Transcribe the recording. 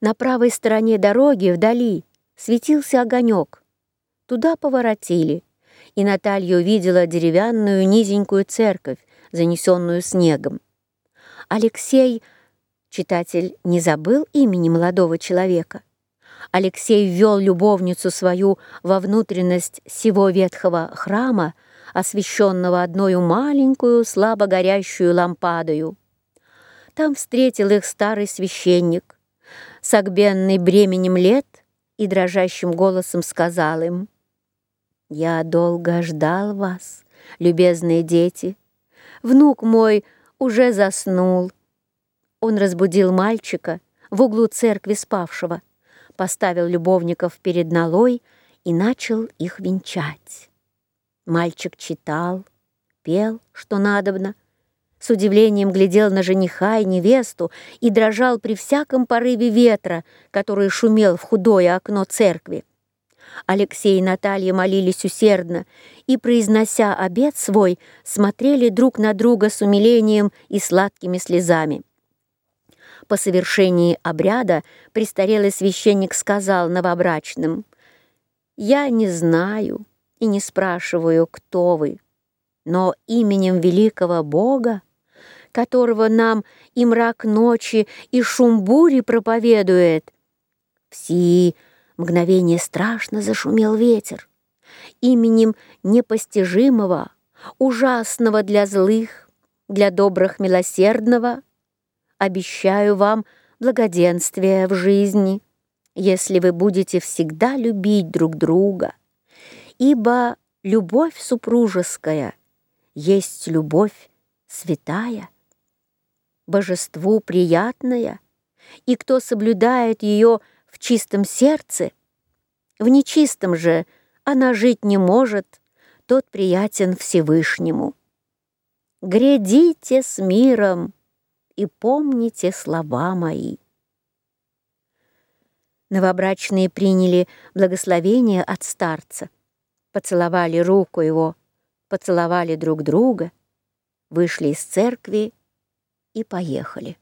На правой стороне дороги, вдали, светился огонек. Туда поворотили, и Наталья увидела деревянную низенькую церковь, занесенную снегом. Алексей, читатель, не забыл имени молодого человека. Алексей ввел любовницу свою во внутренность сего ветхого храма, освещенного одною маленькую, слабо горящую лампадою. Там встретил их старый священник, согбенный бременем лет, и дрожащим голосом сказал им, «Я долго ждал вас, любезные дети. Внук мой уже заснул». Он разбудил мальчика в углу церкви спавшего, поставил любовников перед налой и начал их венчать. Мальчик читал, пел, что надобно, с удивлением глядел на жениха и невесту и дрожал при всяком порыве ветра, который шумел в худое окно церкви. Алексей и Наталья молились усердно и, произнося обед свой, смотрели друг на друга с умилением и сладкими слезами. По совершении обряда престарелый священник сказал новобрачным, «Я не знаю, и не спрашиваю, кто вы, но именем великого Бога, которого нам и мрак ночи, и шум бури проповедует, в мгновение страшно зашумел ветер, именем непостижимого, ужасного для злых, для добрых милосердного, обещаю вам благоденствие в жизни, если вы будете всегда любить друг друга, ибо любовь супружеская есть любовь святая, божеству приятная, и кто соблюдает ее в чистом сердце, в нечистом же она жить не может, тот приятен Всевышнему. Грядите с миром и помните слова мои. Новобрачные приняли благословение от старца поцеловали руку его, поцеловали друг друга, вышли из церкви и поехали.